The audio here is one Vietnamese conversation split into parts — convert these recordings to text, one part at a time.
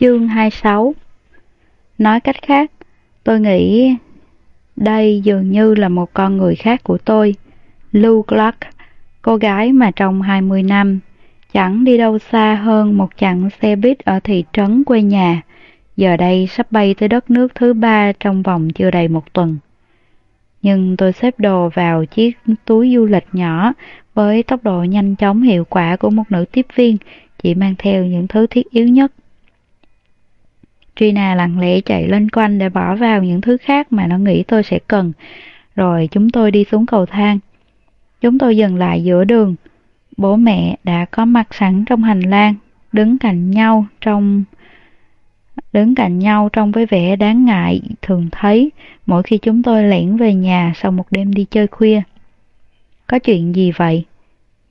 Chương 26 Nói cách khác, tôi nghĩ đây dường như là một con người khác của tôi, Lou Clark, cô gái mà trong 20 năm chẳng đi đâu xa hơn một chặng xe buýt ở thị trấn quê nhà, giờ đây sắp bay tới đất nước thứ ba trong vòng chưa đầy một tuần. Nhưng tôi xếp đồ vào chiếc túi du lịch nhỏ với tốc độ nhanh chóng hiệu quả của một nữ tiếp viên, chỉ mang theo những thứ thiết yếu nhất. Trina lặng lẽ chạy lên quanh để bỏ vào những thứ khác mà nó nghĩ tôi sẽ cần, rồi chúng tôi đi xuống cầu thang. Chúng tôi dừng lại giữa đường. Bố mẹ đã có mặt sẵn trong hành lang, đứng cạnh nhau trong đứng cạnh nhau trong với vẻ đáng ngại thường thấy mỗi khi chúng tôi lẻn về nhà sau một đêm đi chơi khuya. Có chuyện gì vậy?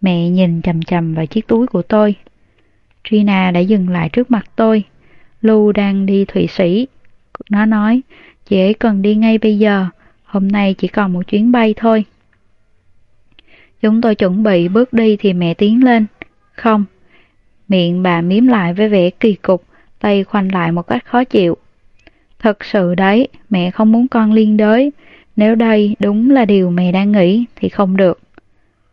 Mẹ nhìn chầm chầm vào chiếc túi của tôi. Trina đã dừng lại trước mặt tôi. Lưu đang đi Thụy Sĩ. Nó nói, chị ấy cần đi ngay bây giờ, hôm nay chỉ còn một chuyến bay thôi. Chúng tôi chuẩn bị bước đi thì mẹ tiến lên. Không. Miệng bà miếm lại với vẻ kỳ cục, tay khoanh lại một cách khó chịu. Thật sự đấy, mẹ không muốn con liên đới. Nếu đây đúng là điều mẹ đang nghĩ thì không được.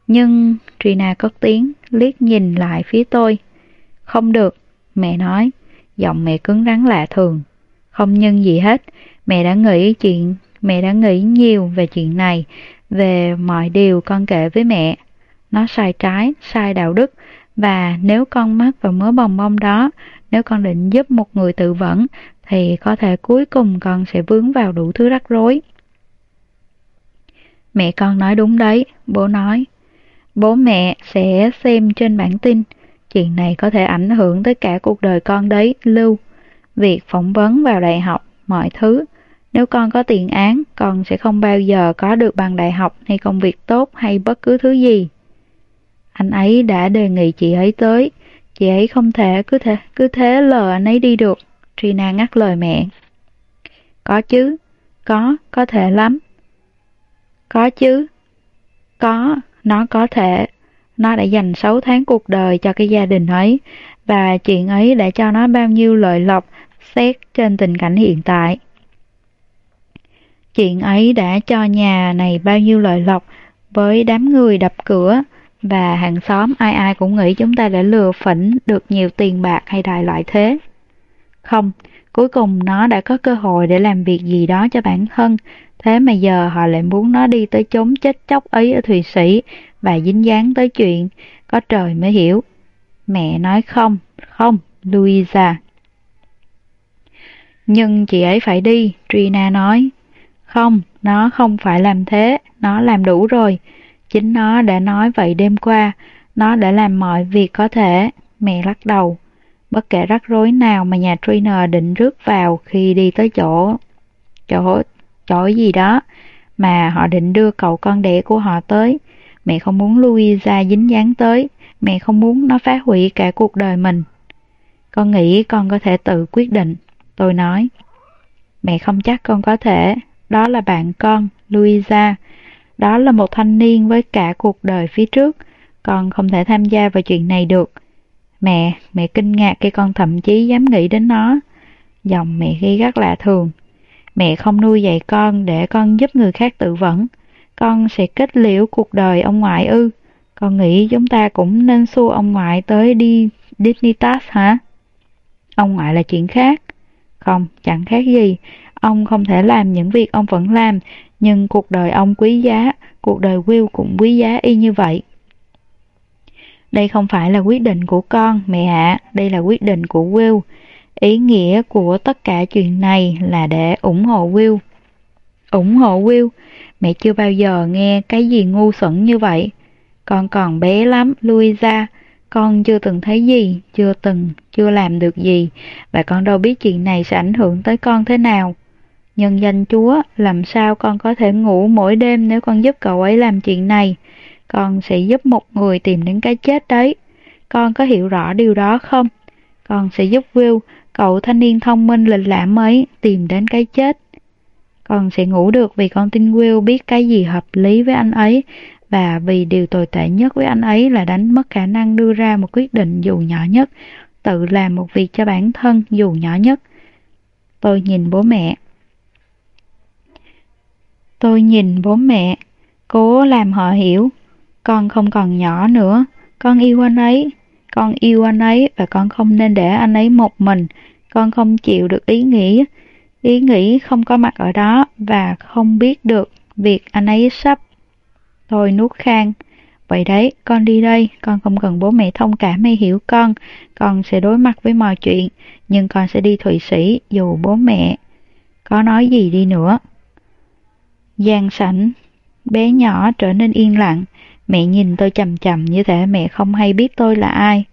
Nhưng Trina cất tiếng, liếc nhìn lại phía tôi. Không được, mẹ nói, giọng mẹ cứng rắn lạ thường. Không nhân gì hết, mẹ đã nghĩ chuyện, mẹ đã nghĩ nhiều về chuyện này, về mọi điều con kể với mẹ. Nó sai trái, sai đạo đức, và nếu con mắc vào mớ bồng bông đó, nếu con định giúp một người tự vẫn, thì có thể cuối cùng con sẽ vướng vào đủ thứ rắc rối. Mẹ con nói đúng đấy, bố nói. Bố mẹ sẽ xem trên bản tin, chuyện này có thể ảnh hưởng tới cả cuộc đời con đấy, Lưu. Việc phỏng vấn vào đại học, mọi thứ. Nếu con có tiền án, con sẽ không bao giờ có được bằng đại học hay công việc tốt hay bất cứ thứ gì. Anh ấy đã đề nghị chị ấy tới, chị ấy không thể cứ thế cứ thế lờ anh ấy đi được. Trina ngắt lời mẹ. Có chứ, có, có thể lắm. Có chứ, có, nó có thể. Nó đã dành 6 tháng cuộc đời cho cái gia đình ấy, và chuyện ấy đã cho nó bao nhiêu lợi lộc xét trên tình cảnh hiện tại. Chuyện ấy đã cho nhà này bao nhiêu lợi lộc với đám người đập cửa và hàng xóm ai ai cũng nghĩ chúng ta đã lừa phỉnh được nhiều tiền bạc hay đại loại thế. Không, cuối cùng nó đã có cơ hội để làm việc gì đó cho bản thân, thế mà giờ họ lại muốn nó đi tới chốn chết chóc ấy ở Thụy Sĩ và dính dáng tới chuyện, có trời mới hiểu. Mẹ nói không, không, Louisa. Nhưng chị ấy phải đi, Trina nói. Không, nó không phải làm thế, nó làm đủ rồi. Chính nó đã nói vậy đêm qua, nó đã làm mọi việc có thể. Mẹ lắc đầu. Bất kể rắc rối nào mà nhà trainer định rước vào khi đi tới chỗ, chỗ, chỗ gì đó mà họ định đưa cậu con đẻ của họ tới. Mẹ không muốn Louisa dính dáng tới, mẹ không muốn nó phá hủy cả cuộc đời mình. Con nghĩ con có thể tự quyết định, tôi nói. Mẹ không chắc con có thể, đó là bạn con, Louisa. Đó là một thanh niên với cả cuộc đời phía trước, con không thể tham gia vào chuyện này được. Mẹ, mẹ kinh ngạc khi con thậm chí dám nghĩ đến nó. Dòng mẹ ghi rất lạ thường. Mẹ không nuôi dạy con để con giúp người khác tự vẫn. Con sẽ kết liễu cuộc đời ông ngoại ư. Con nghĩ chúng ta cũng nên xua ông ngoại tới đi Dignitas hả? Ông ngoại là chuyện khác. Không, chẳng khác gì. Ông không thể làm những việc ông vẫn làm, nhưng cuộc đời ông quý giá, cuộc đời Will cũng quý giá y như vậy. Đây không phải là quyết định của con, mẹ ạ, đây là quyết định của Will. Ý nghĩa của tất cả chuyện này là để ủng hộ Will. ủng hộ Will? Mẹ chưa bao giờ nghe cái gì ngu xuẩn như vậy. Con còn bé lắm, Louisa. Con chưa từng thấy gì, chưa từng, chưa làm được gì, và con đâu biết chuyện này sẽ ảnh hưởng tới con thế nào. Nhân danh Chúa, làm sao con có thể ngủ mỗi đêm nếu con giúp cậu ấy làm chuyện này? Con sẽ giúp một người tìm đến cái chết đấy. Con có hiểu rõ điều đó không? Con sẽ giúp Will, cậu thanh niên thông minh lịch lãm ấy, tìm đến cái chết. Con sẽ ngủ được vì con tin Will biết cái gì hợp lý với anh ấy và vì điều tồi tệ nhất với anh ấy là đánh mất khả năng đưa ra một quyết định dù nhỏ nhất. tự làm một việc cho bản thân dù nhỏ nhất. Tôi nhìn bố mẹ. Tôi nhìn bố mẹ, cố làm họ hiểu. Con không còn nhỏ nữa, con yêu anh ấy, con yêu anh ấy và con không nên để anh ấy một mình. Con không chịu được ý nghĩ, ý nghĩ không có mặt ở đó và không biết được việc anh ấy sắp. Tôi nuốt khang. Vậy đấy, con đi đây, con không cần bố mẹ thông cảm hay hiểu con, con sẽ đối mặt với mọi chuyện, nhưng con sẽ đi Thụy Sĩ dù bố mẹ có nói gì đi nữa. Giang sảnh, bé nhỏ trở nên yên lặng, mẹ nhìn tôi chầm chầm như thể mẹ không hay biết tôi là ai.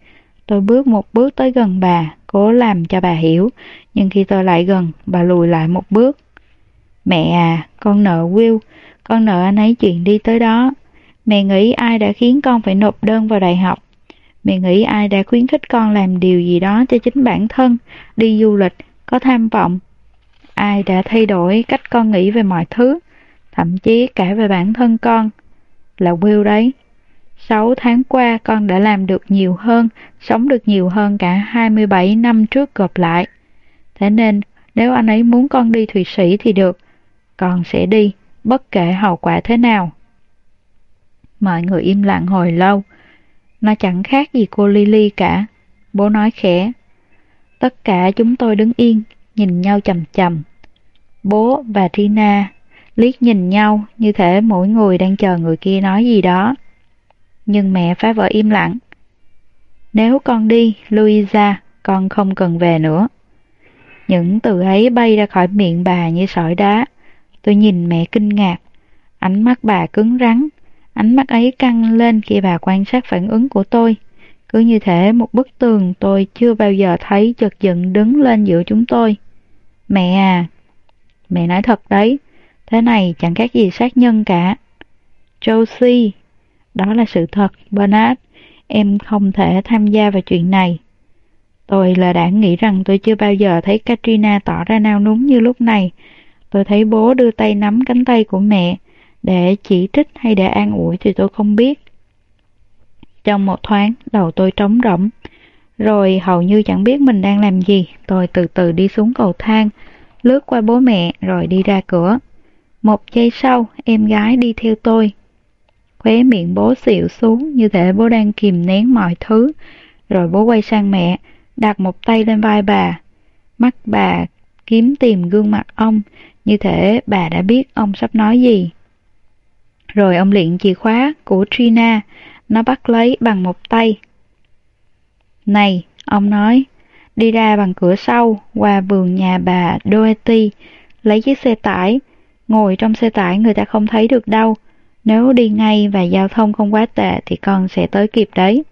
Tôi bước một bước tới gần bà, cố làm cho bà hiểu, nhưng khi tôi lại gần, bà lùi lại một bước. Mẹ à, con nợ Will, con nợ anh ấy chuyện đi tới đó. Mẹ nghĩ ai đã khiến con phải nộp đơn vào đại học? Mẹ nghĩ ai đã khuyến khích con làm điều gì đó cho chính bản thân, đi du lịch, có tham vọng? Ai đã thay đổi cách con nghĩ về mọi thứ, thậm chí cả về bản thân con? Là Will đấy. Sáu tháng qua con đã làm được nhiều hơn, sống được nhiều hơn cả 27 năm trước gộp lại. Thế nên, nếu anh ấy muốn con đi Thụy Sĩ thì được, con sẽ đi, bất kể hậu quả thế nào. Mọi người im lặng hồi lâu. Nó chẳng khác gì cô Lily cả. Bố nói khẽ. Tất cả chúng tôi đứng yên, nhìn nhau chầm chầm. Bố và Tina liếc nhìn nhau như thể mỗi người đang chờ người kia nói gì đó. Nhưng mẹ phá vỡ im lặng. Nếu con đi, Louisa, con không cần về nữa. Những từ ấy bay ra khỏi miệng bà như sỏi đá. Tôi nhìn mẹ kinh ngạc. Ánh mắt bà cứng rắn, Ánh mắt ấy căng lên khi bà quan sát phản ứng của tôi. Cứ như thể một bức tường tôi chưa bao giờ thấy chợt dựng đứng lên giữa chúng tôi. Mẹ à! Mẹ nói thật đấy, thế này chẳng khác gì sát nhân cả. Josie! Đó là sự thật, Bernard. Em không thể tham gia vào chuyện này. Tôi là đã nghĩ rằng tôi chưa bao giờ thấy Katrina tỏ ra nao núng như lúc này. Tôi thấy bố đưa tay nắm cánh tay của mẹ, để chỉ trích hay để an ủi thì tôi không biết. Trong một thoáng, đầu tôi trống rỗng. Rồi hầu như chẳng biết mình đang làm gì, tôi từ từ đi xuống cầu thang, lướt qua bố mẹ rồi đi ra cửa. Một giây sau, em gái đi theo tôi. Khóe miệng bố xịu xuống như thể bố đang kìm nén mọi thứ. Rồi bố quay sang mẹ, đặt một tay lên vai bà. Mắt bà kiếm tìm gương mặt ông, như thể bà đã biết ông sắp nói gì. Rồi ông luyện chìa khóa của Trina, nó bắt lấy bằng một tay. Này, ông nói, đi ra bằng cửa sau, qua vườn nhà bà Doherty, lấy chiếc xe tải. Ngồi trong xe tải người ta không thấy được đâu. Nếu đi ngay và giao thông không quá tệ thì con sẽ tới kịp đấy.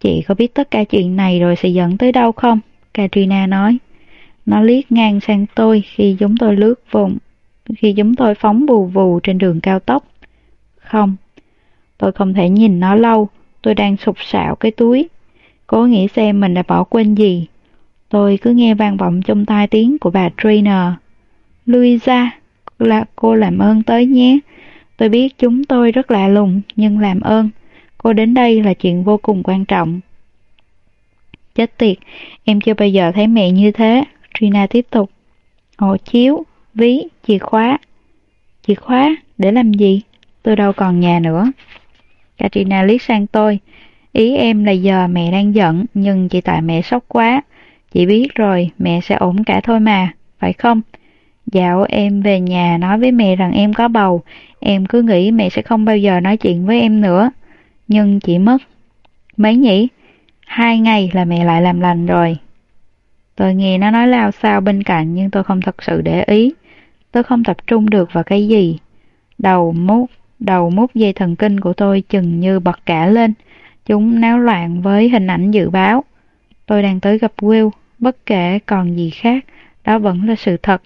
Chị có biết tất cả chuyện này rồi sẽ dẫn tới đâu không? Katrina nói. Nó liếc ngang sang tôi khi chúng tôi lướt vùng, khi chúng tôi phóng bù vù trên đường cao tốc. Không, tôi không thể nhìn nó lâu, tôi đang sụp sạo cái túi. Cố nghĩ xem mình đã bỏ quên gì. Tôi cứ nghe vang vọng trong tai tiếng của bà trainer. Louisa, là cô làm ơn tới nhé. Tôi biết chúng tôi rất lạ lùng, nhưng làm ơn. Cô đến đây là chuyện vô cùng quan trọng. Chết tiệt, em chưa bao giờ thấy mẹ như thế. Trina tiếp tục. Hộ chiếu, ví, chìa khóa. Chìa khóa, để làm gì? tôi đâu còn nhà nữa. Katrina liếc sang tôi. Ý em là giờ mẹ đang giận, nhưng chỉ tại mẹ sốc quá. Chị biết rồi, mẹ sẽ ổn cả thôi mà, phải không? Dạo em về nhà nói với mẹ rằng em có bầu, em cứ nghĩ mẹ sẽ không bao giờ nói chuyện với em nữa. Nhưng chỉ mất. Mấy nhỉ? Hai ngày là mẹ lại làm lành rồi. Tôi nghe nó nói lao sao bên cạnh nhưng tôi không thật sự để ý. Tôi không tập trung được vào cái gì. Đầu mút Đầu mút dây thần kinh của tôi chừng như bật cả lên. Chúng náo loạn với hình ảnh dự báo. Tôi đang tới gặp Will, bất kể còn gì khác, đó vẫn là sự thật.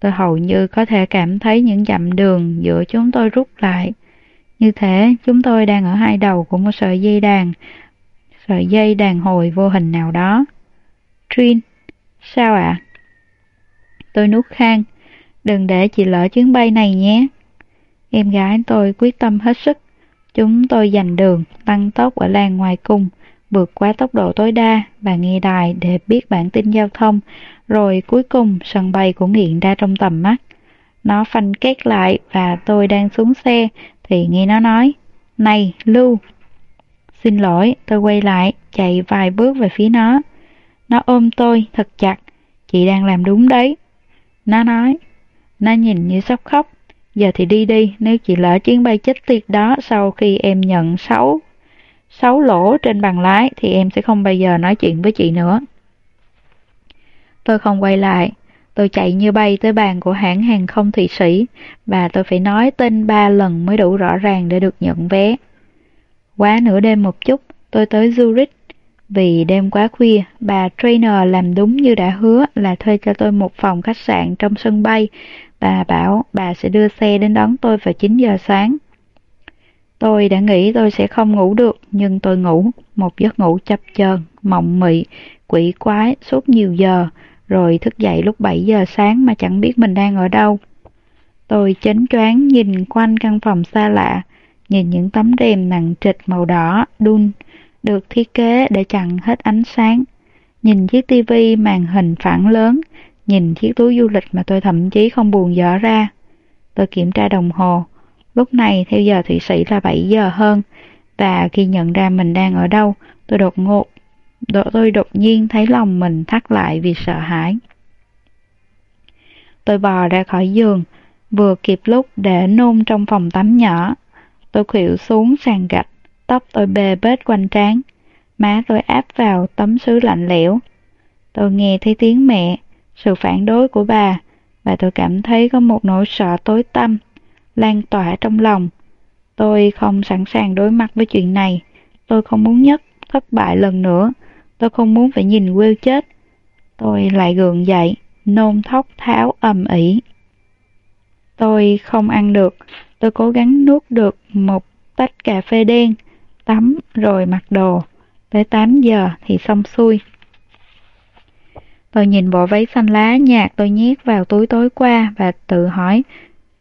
Tôi hầu như có thể cảm thấy những dặm đường giữa chúng tôi rút lại. Như thế, chúng tôi đang ở hai đầu của một sợi dây đàn, sợi dây đàn hồi vô hình nào đó. Trin, sao ạ? À? Tôi nuốt khang, đừng để chị lỡ chuyến bay này nhé. Em gái tôi quyết tâm hết sức. Chúng tôi giành đường, tăng tốc ở làng ngoài cung, vượt quá tốc độ tối đa và nghe đài để biết bản tin giao thông, rồi cuối cùng sân bay cũng hiện ra trong tầm mắt. Nó phanh két lại và tôi đang xuống xe thì nghe nó nói, Này, Lưu! Xin lỗi, tôi quay lại, chạy vài bước về phía nó. Nó ôm tôi thật chặt, chị đang làm đúng đấy. Nó nói, nó nhìn như sắp khóc, giờ thì đi đi, nếu chị lỡ chuyến bay chết tiệt đó sau khi em nhận 6, sáu lỗ trên bàn lái thì em sẽ không bao giờ nói chuyện với chị nữa. Tôi không quay lại, tôi chạy như bay tới bàn của hãng hàng không Thụy Sĩ và tôi phải nói tên ba lần mới đủ rõ ràng để được nhận vé. Quá nửa đêm một chút, tôi tới Zurich. Vì đêm quá khuya, bà trainer làm đúng như đã hứa là thuê cho tôi một phòng khách sạn trong sân bay. Bà bảo bà sẽ đưa xe đến đón tôi vào 9 giờ sáng. Tôi đã nghĩ tôi sẽ không ngủ được, nhưng tôi ngủ, một giấc ngủ chập chờn, mộng mị, quỷ quái suốt nhiều giờ, rồi thức dậy lúc 7 giờ sáng mà chẳng biết mình đang ở đâu. Tôi chấn choáng nhìn quanh căn phòng xa lạ, nhìn những tấm rèm nặng trịch màu đỏ, đun, được thiết kế để chặn hết ánh sáng. Nhìn chiếc tivi màn hình phản lớn, nhìn chiếc túi du lịch mà tôi thậm chí không buồn dở ra. Tôi kiểm tra đồng hồ, lúc này theo giờ Thụy Sĩ là 7 giờ hơn, và khi nhận ra mình đang ở đâu, tôi đột ngột, tôi đột nhiên thấy lòng mình thắt lại vì sợ hãi. Tôi bò ra khỏi giường, vừa kịp lúc để nôn trong phòng tắm nhỏ. Tôi khuỵu xuống sàn gạch, tóc tôi bê bết quanh trán, má tôi áp vào tấm sứ lạnh lẽo. Tôi nghe thấy tiếng mẹ, sự phản đối của bà, và tôi cảm thấy có một nỗi sợ tối tăm, lan tỏa trong lòng. Tôi không sẵn sàng đối mặt với chuyện này, tôi không muốn nhất thất bại lần nữa, tôi không muốn phải nhìn Will chết. Tôi lại gượng dậy, nôn thóc tháo ầm ĩ. Tôi không ăn được, tôi cố gắng nuốt được một tách cà phê đen, tắm rồi mặc đồ. Tới 8 giờ thì xong xuôi. Tôi nhìn bộ váy xanh lá nhạt tôi nhét vào túi tối qua và tự hỏi,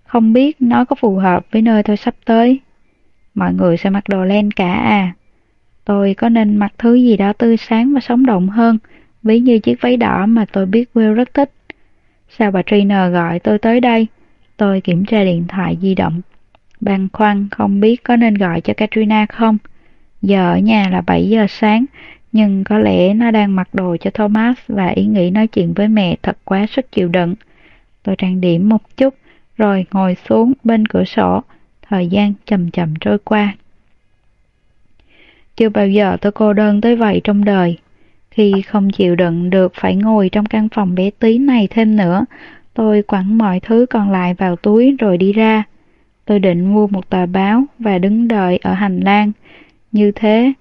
không biết nó có phù hợp với nơi tôi sắp tới. Mọi người sẽ mặc đồ len cả à. Tôi có nên mặc thứ gì đó tươi sáng và sống động hơn, ví như chiếc váy đỏ mà tôi biết Will rất thích. Sao bà Trina gọi tôi tới đây? Tôi kiểm tra điện thoại di động. Băn khoăn không biết có nên gọi cho Katrina không? Giờ ở nhà là 7 giờ sáng, nhưng có lẽ nó đang mặc đồ cho Thomas và ý nghĩ nói chuyện với mẹ thật quá sức chịu đựng. Tôi trang điểm một chút, rồi ngồi xuống bên cửa sổ, thời gian chậm chậm trôi qua. Chưa bao giờ tôi cô đơn tới vậy trong đời. Khi không chịu đựng được phải ngồi trong căn phòng bé tí này thêm nữa, tôi quẳng mọi thứ còn lại vào túi rồi đi ra. Tôi định mua một tờ báo và đứng đợi ở hành lang. Như thế,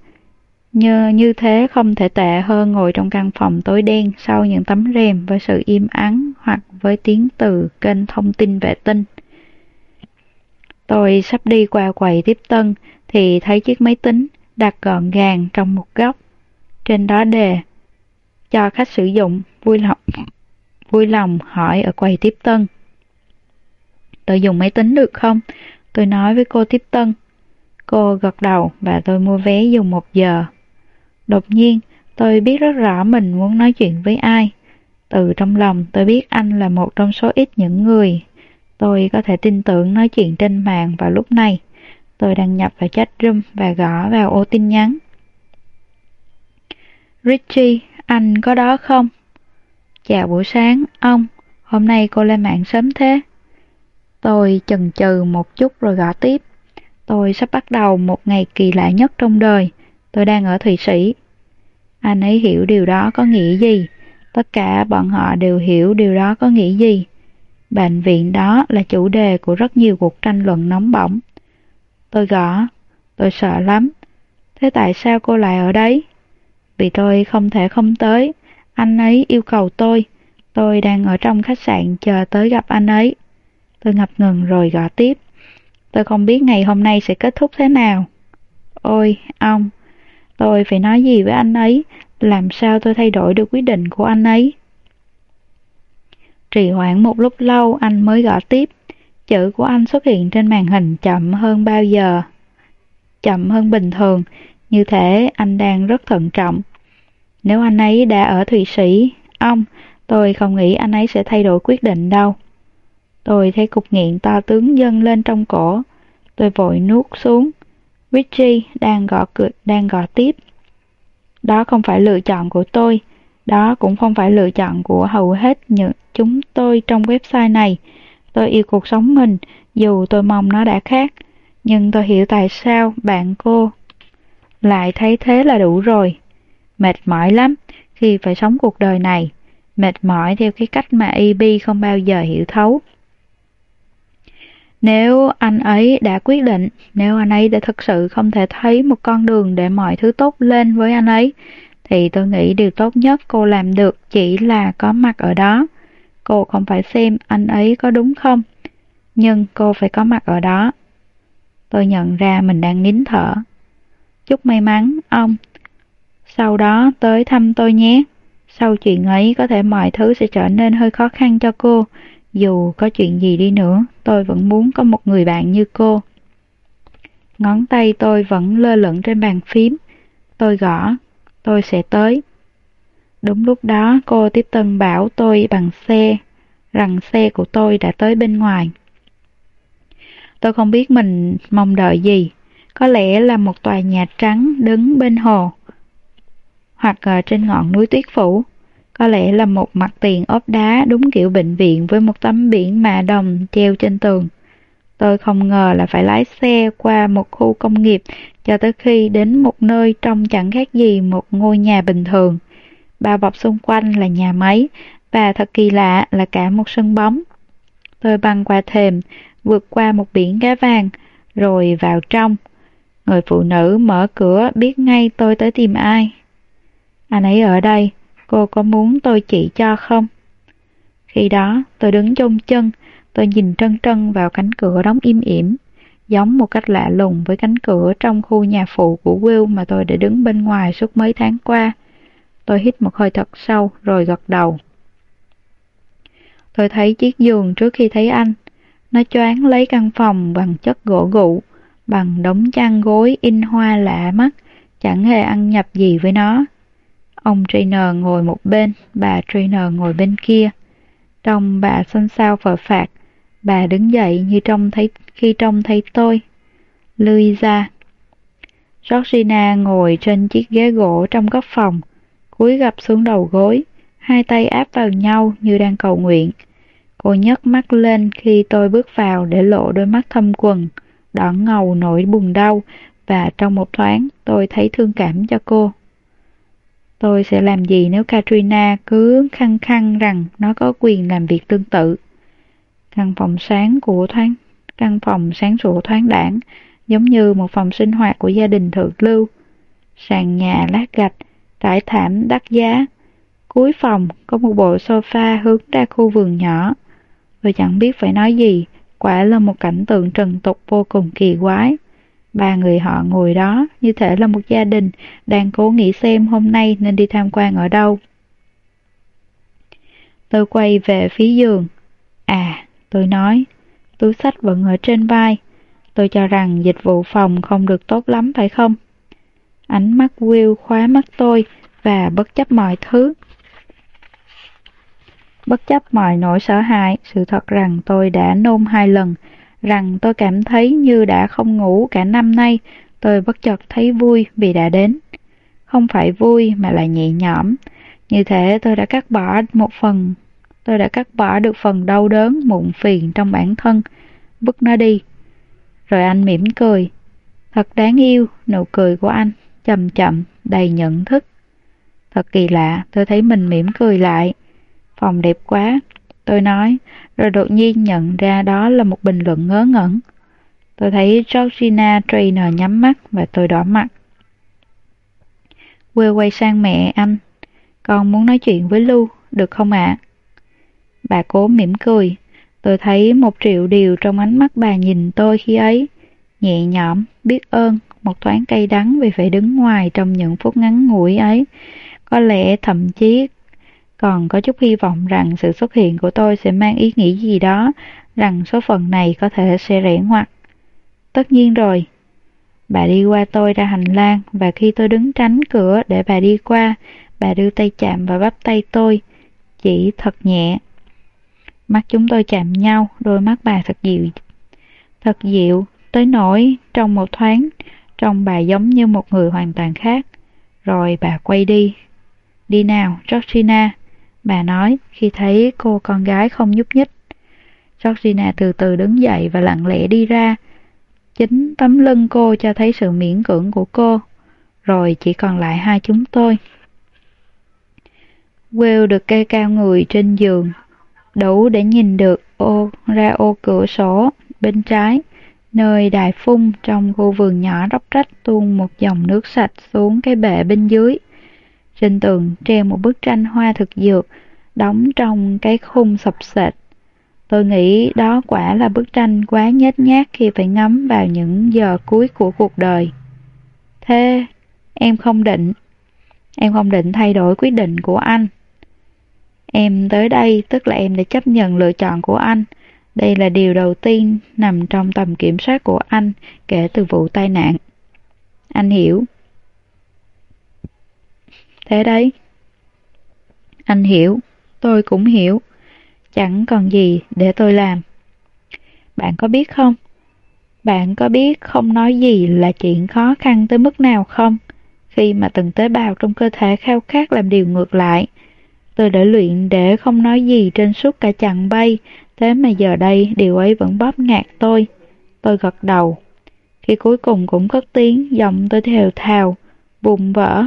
như, như thế không thể tệ hơn ngồi trong căn phòng tối đen sau những tấm rèm với sự im ắng hoặc với tiếng từ kênh thông tin vệ tinh. Tôi sắp đi qua quầy tiếp tân thì thấy chiếc máy tính đặt gọn gàng trong một góc. Trên đó đề cho khách sử dụng vui lòng vui lòng hỏi ở quầy tiếp tân. Tôi dùng máy tính được không? Tôi nói với cô tiếp tân. Cô gật đầu và tôi mua vé dùng một giờ. Đột nhiên, tôi biết rất rõ mình muốn nói chuyện với ai. Từ trong lòng tôi biết anh là một trong số ít những người tôi có thể tin tưởng nói chuyện trên mạng vào lúc này. Tôi đăng nhập vào chat room và gõ vào ô tin nhắn. Richie, anh có đó không? Chào buổi sáng, ông. Hôm nay cô lên mạng sớm thế. Tôi chần chừ một chút rồi gõ tiếp. Tôi sắp bắt đầu một ngày kỳ lạ nhất trong đời. Tôi đang ở Thụy Sĩ. Anh ấy hiểu điều đó có nghĩa gì. Tất cả bọn họ đều hiểu điều đó có nghĩa gì. Bệnh viện đó là chủ đề của rất nhiều cuộc tranh luận nóng bỏng. Tôi gõ. Tôi sợ lắm. Thế tại sao cô lại ở đấy? Vì tôi không thể không tới. Anh ấy yêu cầu tôi. Tôi đang ở trong khách sạn chờ tới gặp anh ấy. Tôi ngập ngừng rồi gõ tiếp. Tôi không biết ngày hôm nay sẽ kết thúc thế nào. Ôi, ông, tôi phải nói gì với anh ấy? Làm sao tôi thay đổi được quyết định của anh ấy? Trì hoãn một lúc lâu anh mới gõ tiếp. Chữ của anh xuất hiện trên màn hình chậm hơn bao giờ. Chậm hơn bình thường, Như thế anh đang rất thận trọng. Nếu anh ấy đã ở Thụy Sĩ, ông, tôi không nghĩ anh ấy sẽ thay đổi quyết định đâu. Tôi thấy cục nghiện to tướng dâng lên trong cổ. Tôi vội nuốt xuống. Richie đang gõ cửa, đang gõ tiếp. Đó không phải lựa chọn của tôi. Đó cũng không phải lựa chọn của hầu hết những chúng tôi trong website này. Tôi yêu cuộc sống mình, dù tôi mong nó đã khác. Nhưng tôi hiểu tại sao bạn cô lại thấy thế là đủ rồi. Mệt mỏi lắm khi phải sống cuộc đời này. Mệt mỏi theo cái cách mà EB không bao giờ hiểu thấu. Nếu anh ấy đã quyết định, nếu anh ấy đã thực sự không thể thấy một con đường để mọi thứ tốt lên với anh ấy, thì tôi nghĩ điều tốt nhất cô làm được chỉ là có mặt ở đó. Cô không phải xem anh ấy có đúng không, nhưng cô phải có mặt ở đó. Tôi nhận ra mình đang nín thở. Chúc may mắn, ông. Sau đó tới thăm tôi nhé. Sau chuyện ấy có thể mọi thứ sẽ trở nên hơi khó khăn cho cô, dù có chuyện gì đi nữa, tôi vẫn muốn có một người bạn như cô. Ngón tay tôi vẫn lơ lửng trên bàn phím. Tôi gõ, tôi sẽ tới. Đúng lúc đó cô tiếp tân bảo tôi bằng xe, rằng xe của tôi đã tới bên ngoài. Tôi không biết mình mong đợi gì, có lẽ là một tòa nhà trắng đứng bên hồ, hoặc ờ, trên ngọn núi tuyết phủ. Có lẽ là một mặt tiền ốp đá đúng kiểu bệnh viện với một tấm biển mạ đồng treo trên tường. Tôi không ngờ là phải lái xe qua một khu công nghiệp cho tới khi đến một nơi trông chẳng khác gì một ngôi nhà bình thường. Bao bọc xung quanh là nhà máy và thật kỳ lạ là cả một sân bóng. Tôi băng qua thềm, vượt qua một biển cá vàng, rồi vào trong. Người phụ nữ mở cửa biết ngay tôi tới tìm ai. Anh ấy ở đây, cô có muốn tôi chỉ cho không? Khi đó, tôi đứng chôn chân, tôi nhìn trân trân vào cánh cửa đóng im ỉm, giống một cách lạ lùng với cánh cửa trong khu nhà phụ của Will mà tôi đã đứng bên ngoài suốt mấy tháng qua. Tôi hít một hơi thật sâu rồi gật đầu. Tôi thấy chiếc giường trước khi thấy anh. Nó choáng lấy căn phòng bằng chất gỗ gụ, bằng đống chăn gối in hoa lạ mắt, chẳng hề ăn nhập gì với nó. Ông trainer ngồi một bên, bà trainer ngồi bên kia. Trong bà xanh xao phờ phạt, bà đứng dậy như trông thấy khi trông thấy tôi. Louisa Georgina ngồi trên chiếc ghế gỗ trong góc phòng, cúi gập xuống đầu gối, hai tay áp vào nhau như đang cầu nguyện. Cô nhấc mắt lên khi tôi bước vào để lộ đôi mắt thâm quần, đỏ ngầu nổi buồn đau và trong một thoáng tôi thấy thương cảm cho cô. Tôi sẽ làm gì nếu Katrina cứ khăng khăng rằng nó có quyền làm việc tương tự. Căn phòng sáng của thoáng, căn phòng sáng sủa thoáng đảng, giống như một phòng sinh hoạt của gia đình thượng lưu. Sàn nhà lát gạch, trải thảm đắt giá. Cuối phòng có một bộ sofa hướng ra khu vườn nhỏ. Tôi chẳng biết phải nói gì, quả là một cảnh tượng trần tục vô cùng kỳ quái. Ba người họ ngồi đó như thể là một gia đình đang cố nghĩ xem hôm nay nên đi tham quan ở đâu. Tôi quay về phía giường. À, tôi nói, túi sách vẫn ở trên vai. Tôi cho rằng dịch vụ phòng không được tốt lắm phải không? Ánh mắt Will khóa mắt tôi và bất chấp mọi thứ. Bất chấp mọi nỗi sợ hãi, sự thật rằng tôi đã nôn hai lần, rằng tôi cảm thấy như đã không ngủ cả năm nay, tôi bất chợt thấy vui vì đã đến. Không phải vui mà là nhẹ nhõm. Như thế tôi đã cắt bỏ một phần, tôi đã cắt bỏ được phần đau đớn, muộn phiền trong bản thân, vứt nó đi. Rồi anh mỉm cười. Thật đáng yêu, nụ cười của anh, chậm chậm, đầy nhận thức. Thật kỳ lạ, tôi thấy mình mỉm cười lại. Phòng đẹp quá, tôi nói, rồi đột nhiên nhận ra đó là một bình luận ngớ ngẩn. Tôi thấy Georgina Trainer nhắm mắt và tôi đỏ mặt. quê quay sang mẹ anh. Con muốn nói chuyện với Lu, được không ạ? Bà cố mỉm cười. Tôi thấy một triệu điều trong ánh mắt bà nhìn tôi khi ấy. Nhẹ nhõm, biết ơn, một thoáng cay đắng vì phải đứng ngoài trong những phút ngắn ngủi ấy. Có lẽ thậm chí còn có chút hy vọng rằng sự xuất hiện của tôi sẽ mang ý nghĩa gì đó, rằng số phận này có thể sẽ rẽ ngoặt. Tất nhiên rồi. Bà đi qua tôi ra hành lang và khi tôi đứng tránh cửa để bà đi qua, bà đưa tay chạm vào bắp tay tôi, chỉ thật nhẹ. Mắt chúng tôi chạm nhau, đôi mắt bà thật dịu. Thật dịu, tới nỗi trong một thoáng, trông bà giống như một người hoàn toàn khác. Rồi bà quay đi. Đi nào, Georgina, bà nói khi thấy cô con gái không nhúc nhích. Georgina từ từ đứng dậy và lặng lẽ đi ra. Chính tấm lưng cô cho thấy sự miễn cưỡng của cô. Rồi chỉ còn lại hai chúng tôi. Will được kê cao người trên giường, đủ để nhìn được ô ra ô cửa sổ bên trái, nơi đài phun trong khu vườn nhỏ róc rách tuôn một dòng nước sạch xuống cái bệ bên dưới. Trên tường treo một bức tranh hoa thực dược, đóng trong cái khung sập sệt. Tôi nghĩ đó quả là bức tranh quá nhếch nhác khi phải ngắm vào những giờ cuối của cuộc đời. Thế, em không định, em không định thay đổi quyết định của anh. Em tới đây tức là em đã chấp nhận lựa chọn của anh. Đây là điều đầu tiên nằm trong tầm kiểm soát của anh kể từ vụ tai nạn. Anh hiểu. Thế đấy. Anh hiểu, tôi cũng hiểu. Chẳng còn gì để tôi làm. Bạn có biết không? Bạn có biết không nói gì là chuyện khó khăn tới mức nào không? Khi mà từng tế bào trong cơ thể khao khát làm điều ngược lại, Tôi đã luyện để không nói gì trên suốt cả chặng bay, thế mà giờ đây điều ấy vẫn bóp ngạt tôi. Tôi gật đầu. Khi cuối cùng cũng cất tiếng, giọng tôi thều thào, bùng vỡ.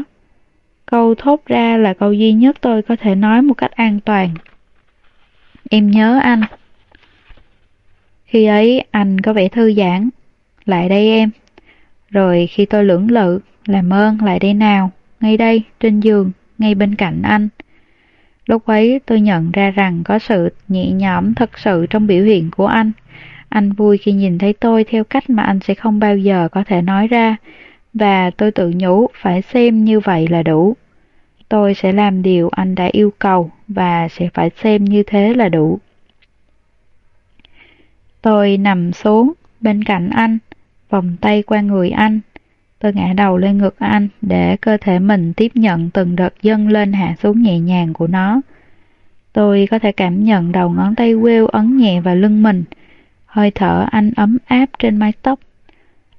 Câu thốt ra là câu duy nhất tôi có thể nói một cách an toàn. Em nhớ anh. Khi ấy anh có vẻ thư giãn. Lại đây em. Rồi khi tôi lưỡng lự, làm ơn lại đây nào, ngay đây, trên giường, ngay bên cạnh anh. Lúc ấy tôi nhận ra rằng có sự nhẹ nhõm thật sự trong biểu hiện của anh. Anh vui khi nhìn thấy tôi theo cách mà anh sẽ không bao giờ có thể nói ra, và tôi tự nhủ phải xem như vậy là đủ. Tôi sẽ làm điều anh đã yêu cầu và sẽ phải xem như thế là đủ. Tôi nằm xuống bên cạnh anh, vòng tay qua người anh. Tôi ngã đầu lên ngực anh để cơ thể mình tiếp nhận từng đợt dâng lên hạ xuống nhẹ nhàng của nó. Tôi có thể cảm nhận đầu ngón tay Will ấn nhẹ vào lưng mình, hơi thở anh ấm áp trên mái tóc.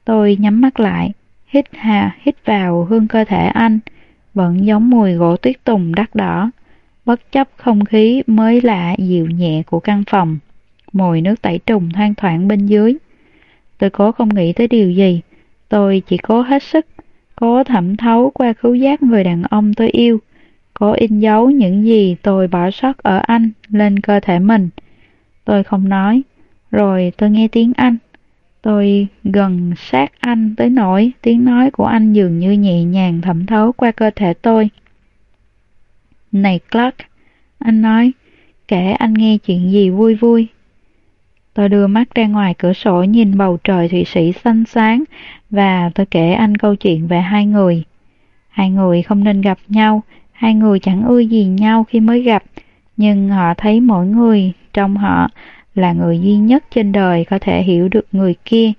Tôi nhắm mắt lại, hít hà hít vào hương cơ thể anh, vẫn giống mùi gỗ tuyết tùng đắt đỏ, bất chấp không khí mới lạ dịu nhẹ của căn phòng, mùi nước tẩy trùng thoang thoảng bên dưới. Tôi cố không nghĩ tới điều gì, tôi chỉ cố hết sức, cố thẩm thấu qua khứu giác người đàn ông tôi yêu, cố in dấu những gì tôi bỏ sót ở anh lên cơ thể mình. Tôi không nói, rồi tôi nghe tiếng anh. Tôi gần sát anh tới nỗi tiếng nói của anh dường như nhẹ nhàng thẩm thấu qua cơ thể tôi. Này Clark, anh nói, kể anh nghe chuyện gì vui vui. Tôi đưa mắt ra ngoài cửa sổ nhìn bầu trời Thụy Sĩ xanh sáng và tôi kể anh câu chuyện về hai người. Hai người không nên gặp nhau, hai người chẳng ưa gì nhau khi mới gặp, nhưng họ thấy mỗi người trong họ là người duy nhất trên đời có thể hiểu được người kia.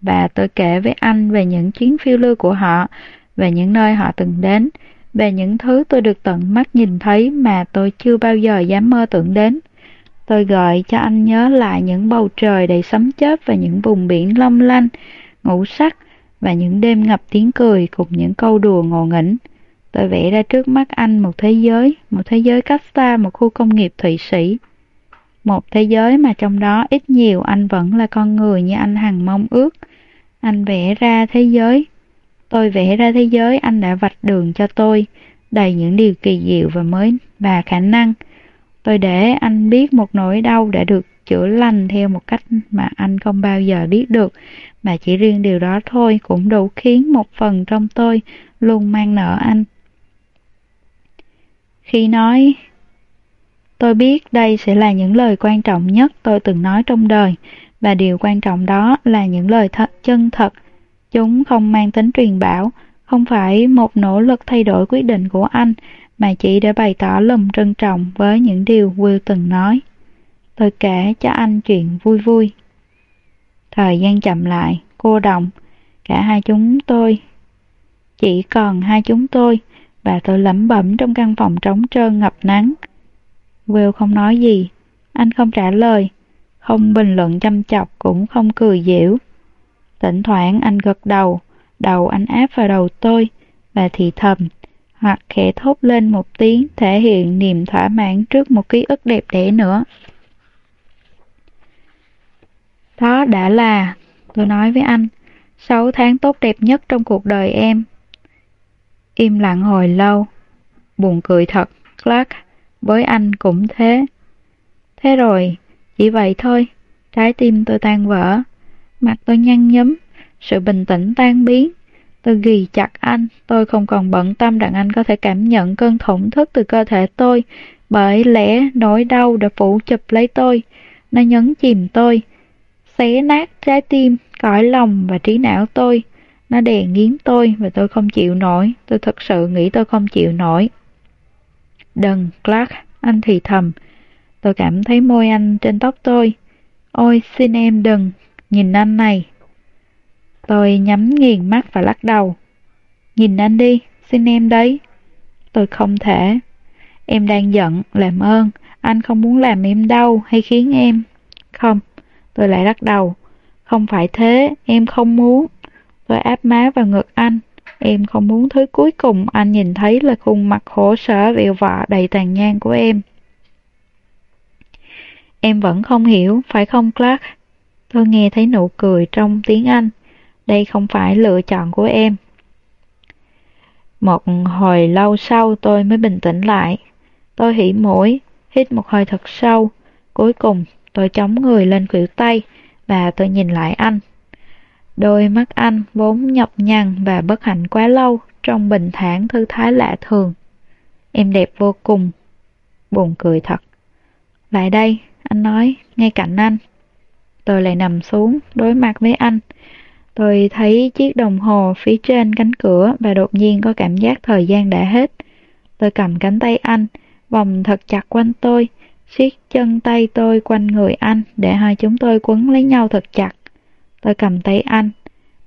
Và tôi kể với anh về những chuyến phiêu lưu của họ, về những nơi họ từng đến, về những thứ tôi được tận mắt nhìn thấy mà tôi chưa bao giờ dám mơ tưởng đến. Tôi gọi cho anh nhớ lại những bầu trời đầy sấm chớp và những vùng biển long lanh, ngũ sắc và những đêm ngập tiếng cười cùng những câu đùa ngộ nghĩnh. Tôi vẽ ra trước mắt anh một thế giới, một thế giới cách xa một khu công nghiệp Thụy Sĩ. Một thế giới mà trong đó ít nhiều anh vẫn là con người như anh hằng mong ước. Anh vẽ ra thế giới. Tôi vẽ ra thế giới anh đã vạch đường cho tôi, đầy những điều kỳ diệu và mới và khả năng. Tôi để anh biết một nỗi đau đã được chữa lành theo một cách mà anh không bao giờ biết được, mà chỉ riêng điều đó thôi cũng đủ khiến một phần trong tôi luôn mang nợ anh. Khi nói Tôi biết đây sẽ là những lời quan trọng nhất tôi từng nói trong đời, và điều quan trọng đó là những lời thật chân thật. Chúng không mang tính truyền bảo, không phải một nỗ lực thay đổi quyết định của anh, mà chỉ để bày tỏ lòng trân trọng với những điều Will từng nói. Tôi kể cho anh chuyện vui vui. Thời gian chậm lại, cô đồng. Cả hai chúng tôi. Chỉ còn hai chúng tôi, và tôi lẩm bẩm trong căn phòng trống trơn ngập nắng. Will không nói gì, anh không trả lời, không bình luận chăm chọc cũng không cười giễu. Thỉnh thoảng anh gật đầu, đầu anh áp vào đầu tôi. Và thì thầm, hoặc khẽ thốt lên một tiếng thể hiện niềm thỏa mãn trước một ký ức đẹp đẽ nữa. Đó đã là, tôi nói với anh, sáu tháng tốt đẹp nhất trong cuộc đời em. Im lặng hồi lâu, buồn cười thật, Clark, với anh cũng thế. Thế rồi, chỉ vậy thôi, trái tim tôi tan vỡ, mặt tôi nhăn nhấm, sự bình tĩnh tan biến. Tôi ghi chặt anh, tôi không còn bận tâm rằng anh có thể cảm nhận cơn thổn thức từ cơ thể tôi, bởi lẽ nỗi đau đã phủ chụp lấy tôi, nó nhấn chìm tôi, xé nát trái tim, cõi lòng và trí não tôi. Nó đè nghiến tôi và tôi không chịu nổi, tôi thật sự nghĩ tôi không chịu nổi. Đừng, Clark, anh thì thầm. Tôi cảm thấy môi anh trên tóc tôi. Ôi, xin em đừng, nhìn anh này. Tôi nhắm nghiền mắt và lắc đầu. Nhìn anh đi, xin em đấy. Tôi không thể. Em đang giận, làm ơn, anh không muốn làm em đau hay khiến em. Không, tôi lại lắc đầu. Không phải thế, em không muốn. Tôi áp má vào ngực anh. Em không muốn thứ cuối cùng anh nhìn thấy là khuôn mặt khổ sở vẹo vọ đầy tàn nhang của em. Em vẫn không hiểu, phải không Clark? Tôi nghe thấy nụ cười trong tiếng Anh. Đây không phải lựa chọn của em. Một hồi lâu sau tôi mới bình tĩnh lại. Tôi hỉ mũi, hít một hơi thật sâu. Cuối cùng tôi chống người lên khuỷu tay và tôi nhìn lại anh. Đôi mắt anh vốn nhọc nhằn và bất hạnh quá lâu trong bình thản thư thái lạ thường. Em đẹp vô cùng. Buồn cười thật. Lại đây, anh nói, ngay cạnh anh. Tôi lại nằm xuống, đối mặt với anh. Tôi thấy chiếc đồng hồ phía trên cánh cửa và đột nhiên có cảm giác thời gian đã hết. Tôi cầm cánh tay anh, vòng thật chặt quanh tôi, siết chân tay tôi quanh người anh để hai chúng tôi quấn lấy nhau thật chặt. Tôi cầm tay anh,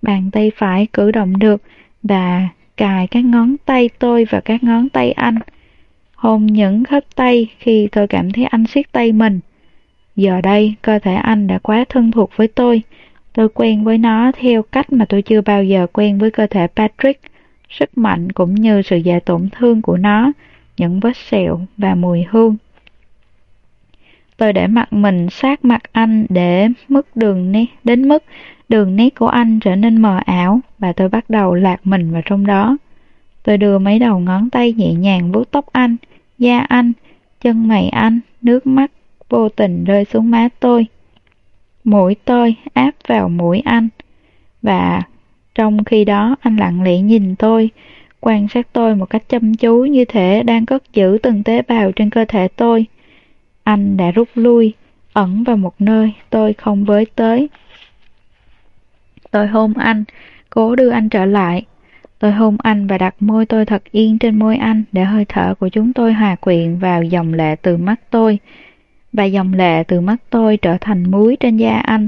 bàn tay phải cử động được và cài các ngón tay tôi và các ngón tay anh. Hôn những khớp tay khi tôi cảm thấy anh siết tay mình. Giờ đây, cơ thể anh đã quá thân thuộc với tôi. Tôi quen với nó theo cách mà tôi chưa bao giờ quen với cơ thể Patrick. Sức mạnh cũng như sự dễ tổn thương của nó, những vết sẹo và mùi hương. Tôi để mặt mình sát mặt anh để mức đường nét, đến mức đường nét của anh trở nên mờ ảo và tôi bắt đầu lạc mình vào trong đó. Tôi đưa mấy đầu ngón tay nhẹ nhàng vuốt tóc anh, da anh, chân mày anh, nước mắt vô tình rơi xuống má tôi. Mũi tôi áp vào mũi anh và trong khi đó anh lặng lẽ nhìn tôi, quan sát tôi một cách chăm chú như thể đang cất giữ từng tế bào trên cơ thể tôi. Anh đã rút lui, ẩn vào một nơi tôi không với tới. Tôi hôn anh, cố đưa anh trở lại. Tôi hôn anh và đặt môi tôi thật yên trên môi anh để hơi thở của chúng tôi hòa quyện vào dòng lệ từ mắt tôi. Và dòng lệ từ mắt tôi trở thành muối trên da anh.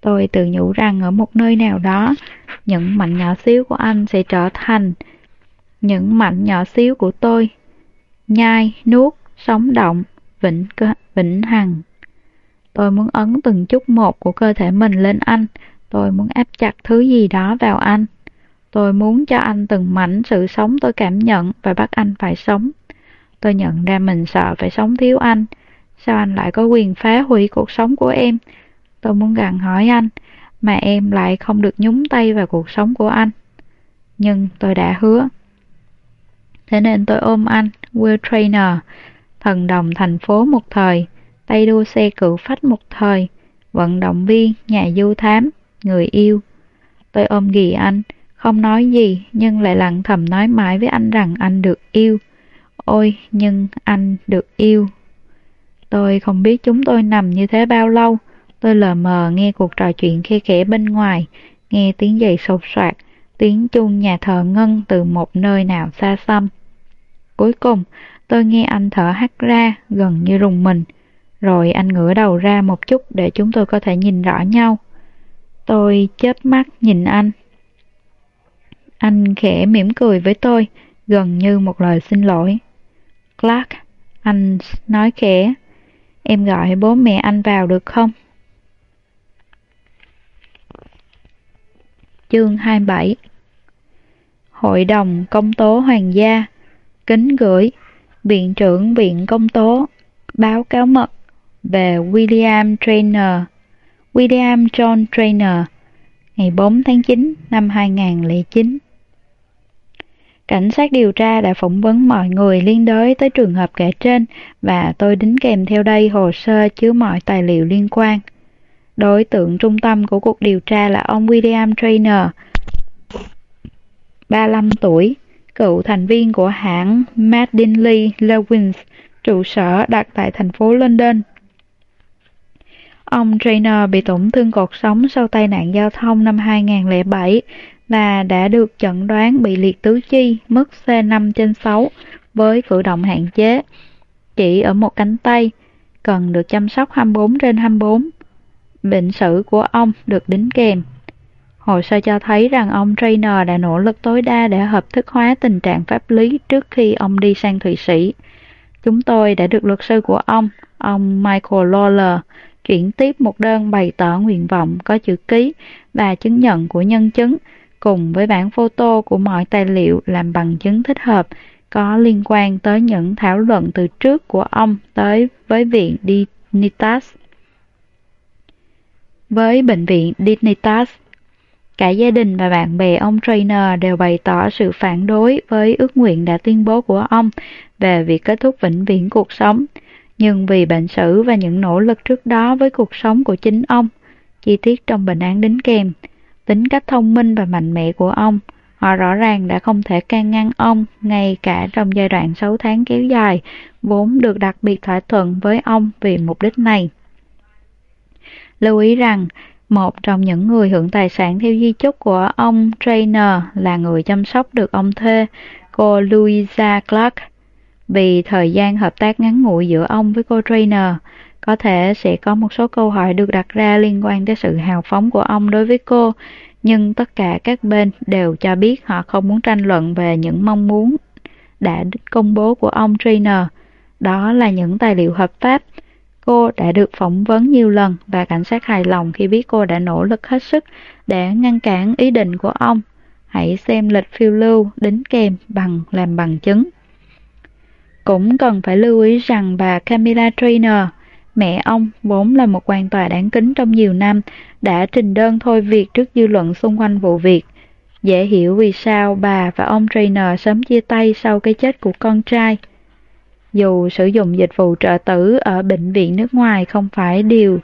Tôi tự nhủ rằng ở một nơi nào đó, những mảnh nhỏ xíu của anh sẽ trở thành những mảnh nhỏ xíu của tôi. Nhai, nuốt, sống động, vĩnh, vĩnh hằng. Tôi muốn ấn từng chút một của cơ thể mình lên anh, tôi muốn áp chặt thứ gì đó vào anh. Tôi muốn cho anh từng mảnh sự sống tôi cảm nhận và bắt anh phải sống. Tôi nhận ra mình sợ phải sống thiếu anh. Sao anh lại có quyền phá hủy cuộc sống của em? Tôi muốn gặng hỏi anh, mà em lại không được nhúng tay vào cuộc sống của anh. Nhưng tôi đã hứa. Thế nên tôi ôm anh, Will Trainer, thần đồng thành phố một thời, tay đua xe cự phách một thời, vận động viên, nhà du thám, người yêu. Tôi ôm ghì anh, không nói gì nhưng lại lặng thầm nói mãi với anh rằng anh được yêu. Ôi, nhưng anh được yêu. Tôi không biết chúng tôi nằm như thế bao lâu. Tôi lờ mờ nghe cuộc trò chuyện khe khẽ bên ngoài, nghe tiếng giày sột soạt, tiếng chuông nhà thờ ngân từ một nơi nào xa xăm. Cuối cùng, tôi nghe anh thở hắt ra, gần như rùng mình. Rồi anh ngửa đầu ra một chút để chúng tôi có thể nhìn rõ nhau. Tôi chớp mắt nhìn anh. Anh khẽ mỉm cười với tôi, gần như một lời xin lỗi. Clark, anh nói khẽ, em gọi bố mẹ anh vào được không? Chương 27 Hội đồng Công tố Hoàng gia Kính gửi Viện trưởng Viện Công tố Báo cáo mật về William Trainer William John Trainer ngày 4 tháng 9 năm 2009 Cảnh sát điều tra đã phỏng vấn mọi người liên đới tới trường hợp kể trên và tôi đính kèm theo đây hồ sơ chứa mọi tài liệu liên quan. Đối tượng trung tâm của cuộc điều tra là ông William Trainer, 35 tuổi, cựu thành viên của hãng Madinley Lewins, trụ sở đặt tại thành phố London. Ông Trainer bị tổn thương cột sống sau tai nạn giao thông năm 2007 và đã được chẩn đoán bị liệt tứ chi, mất C5 trên 6 với cử động hạn chế, chỉ ở một cánh tay, cần được chăm sóc 24 trên 24. Bệnh sử của ông được đính kèm. Hồ sơ cho thấy rằng ông Trainer đã nỗ lực tối đa để hợp thức hóa tình trạng pháp lý trước khi ông đi sang Thụy Sĩ. Chúng tôi đã được luật sư của ông, ông Michael Lawler, chuyển tiếp một đơn bày tỏ nguyện vọng có chữ ký và chứng nhận của nhân chứng cùng với bản photo của mọi tài liệu làm bằng chứng thích hợp có liên quan tới những thảo luận từ trước của ông tới với viện Dignitas. Với bệnh viện Dignitas, cả gia đình và bạn bè ông Trainer đều bày tỏ sự phản đối với ước nguyện đã tuyên bố của ông về việc kết thúc vĩnh viễn cuộc sống, nhưng vì bệnh sử và những nỗ lực trước đó với cuộc sống của chính ông, chi tiết trong bệnh án đính kèm, tính cách thông minh và mạnh mẽ của ông, họ rõ ràng đã không thể can ngăn ông ngay cả trong giai đoạn 6 tháng kéo dài, vốn được đặc biệt thỏa thuận với ông vì mục đích này. Lưu ý rằng, một trong những người hưởng tài sản theo di chúc của ông Trainer là người chăm sóc được ông thuê, cô Louisa Clark. Vì thời gian hợp tác ngắn ngủi giữa ông với cô Trainer, có thể sẽ có một số câu hỏi được đặt ra liên quan tới sự hào phóng của ông đối với cô, nhưng tất cả các bên đều cho biết họ không muốn tranh luận về những mong muốn đã công bố của ông Trainer. Đó là những tài liệu hợp pháp. Cô đã được phỏng vấn nhiều lần và cảnh sát hài lòng khi biết cô đã nỗ lực hết sức để ngăn cản ý định của ông. Hãy xem lịch phiêu lưu đính kèm bằng làm bằng chứng. Cũng cần phải lưu ý rằng bà Camilla Trainer Mẹ ông vốn là một quan tòa đáng kính trong nhiều năm, đã trình đơn thôi việc trước dư luận xung quanh vụ việc. Dễ hiểu vì sao bà và ông Trainer sớm chia tay sau cái chết của con trai. Dù sử dụng dịch vụ trợ tử ở bệnh viện nước ngoài không phải điều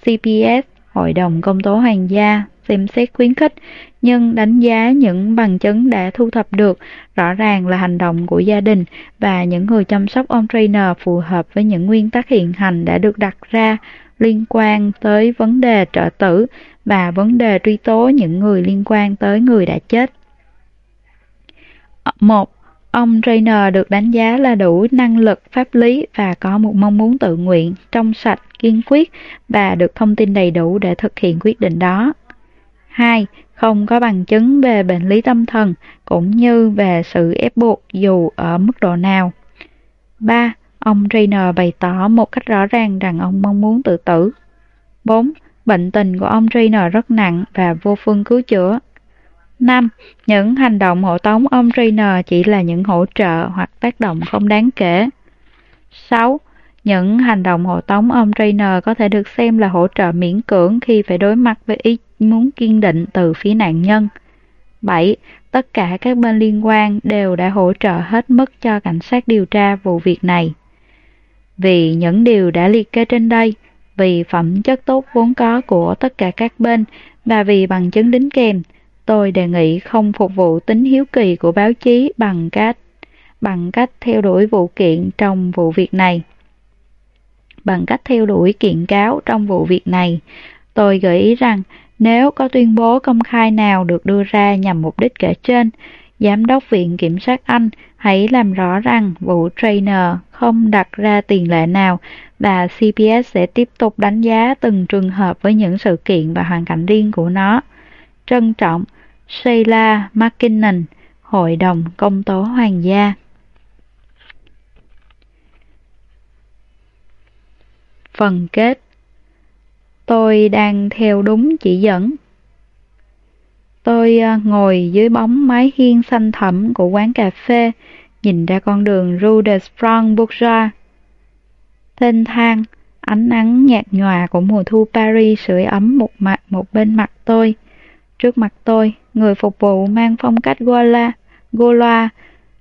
CPS, Hội đồng Công tố Hoàng gia, xem xét khuyến khích, nhưng đánh giá những bằng chứng đã thu thập được rõ ràng là hành động của gia đình và những người chăm sóc ông trainer phù hợp với những nguyên tắc hiện hành đã được đặt ra liên quan tới vấn đề trợ tử và vấn đề truy tố những người liên quan tới người đã chết. một Ông trainer được đánh giá là đủ năng lực pháp lý và có một mong muốn tự nguyện, trong sạch, kiên quyết và được thông tin đầy đủ để thực hiện quyết định đó. 2. Không có bằng chứng về bệnh lý tâm thần cũng như về sự ép buộc dù ở mức độ nào. 3. Ông Trainer bày tỏ một cách rõ ràng rằng ông mong muốn tự tử. 4. Bệnh tình của ông Trainer rất nặng và vô phương cứu chữa. 5. Những hành động hộ tống ông Trainer chỉ là những hỗ trợ hoặc tác động không đáng kể. 6. Những hành động hộ tống ông Trainer có thể được xem là hỗ trợ miễn cưỡng khi phải đối mặt với ý muốn kiên định từ phía nạn nhân. 7. Tất cả các bên liên quan đều đã hỗ trợ hết mức cho cảnh sát điều tra vụ việc này. Vì những điều đã liệt kê trên đây, vì phẩm chất tốt vốn có của tất cả các bên và vì bằng chứng đính kèm, tôi đề nghị không phục vụ tính hiếu kỳ của báo chí bằng cách bằng cách theo đuổi vụ kiện trong vụ việc này. Bằng cách theo đuổi kiện cáo trong vụ việc này, tôi gợi ý rằng nếu có tuyên bố công khai nào được đưa ra nhằm mục đích kể trên, Giám đốc Viện Kiểm sát Anh hãy làm rõ rằng vụ trainer không đặt ra tiền lệ nào và CPS sẽ tiếp tục đánh giá từng trường hợp với những sự kiện và hoàn cảnh riêng của nó. Trân trọng, Sheila McKinnon, Hội đồng Công tố Hoàng gia. Phần kết Tôi đang theo đúng chỉ dẫn. Tôi à, ngồi dưới bóng mái hiên xanh thẳm của quán cà phê, nhìn ra con đường Rue de Strasbourg. Thênh thang, ánh nắng nhạt nhòa của mùa thu Paris sưởi ấm một mặt một bên mặt tôi. Trước mặt tôi, người phục vụ mang phong cách Gola, Gola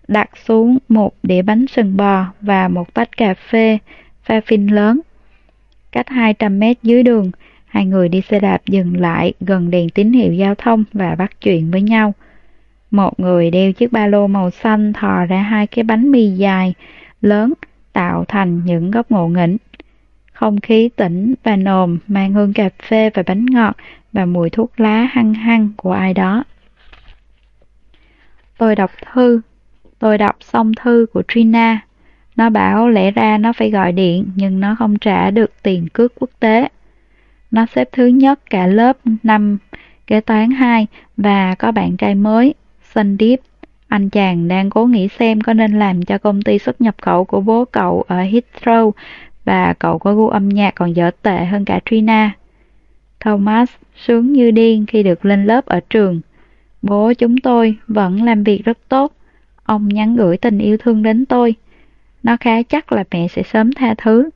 đặt xuống một đĩa bánh sừng bò và một tách cà phê pha phin lớn. Cách 200 mét dưới đường, hai người đi xe đạp dừng lại gần đèn tín hiệu giao thông và bắt chuyện với nhau. Một người đeo chiếc ba lô màu xanh thò ra hai cái bánh mì dài, lớn, tạo thành những góc ngộ nghĩnh. Không khí tĩnh và nồm mang hương cà phê và bánh ngọt và mùi thuốc lá hăng hăng của ai đó. Tôi đọc thư. Tôi đọc xong thư của Trina. Nó bảo lẽ ra nó phải gọi điện nhưng nó không trả được tiền cước quốc tế. Nó xếp thứ nhất cả lớp năm kế toán 2 và có bạn trai mới, Sandeep. Anh chàng đang cố nghĩ xem có nên làm cho công ty xuất nhập khẩu của bố cậu ở Heathrow và cậu có gu âm nhạc còn dở tệ hơn cả Trina. Thomas sướng như điên khi được lên lớp ở trường. Bố chúng tôi vẫn làm việc rất tốt. Ông nhắn gửi tình yêu thương đến tôi. Nó khá chắc là mẹ sẽ sớm tha thứ.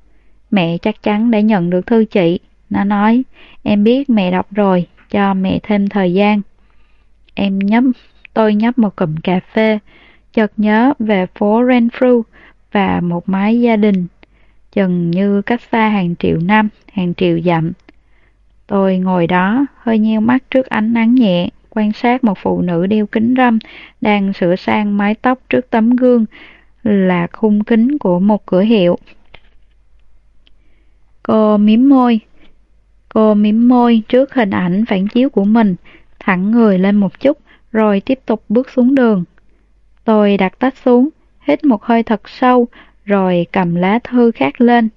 Mẹ chắc chắn đã nhận được thư chị. Nó nói, em biết mẹ đọc rồi, cho mẹ thêm thời gian. Em nhấp, tôi nhấp một cụm cà phê, chợt nhớ về phố Renfrew và một mái gia đình, chừng như cách xa hàng triệu năm, hàng triệu dặm. Tôi ngồi đó, hơi nheo mắt trước ánh nắng nhẹ, quan sát một phụ nữ đeo kính râm đang sửa sang mái tóc trước tấm gương là khung kính của một cửa hiệu. Cô mím môi. Cô mím môi trước hình ảnh phản chiếu của mình, thẳng người lên một chút, rồi tiếp tục bước xuống đường. Tôi đặt tách xuống, hít một hơi thật sâu, rồi cầm lá thư khác lên.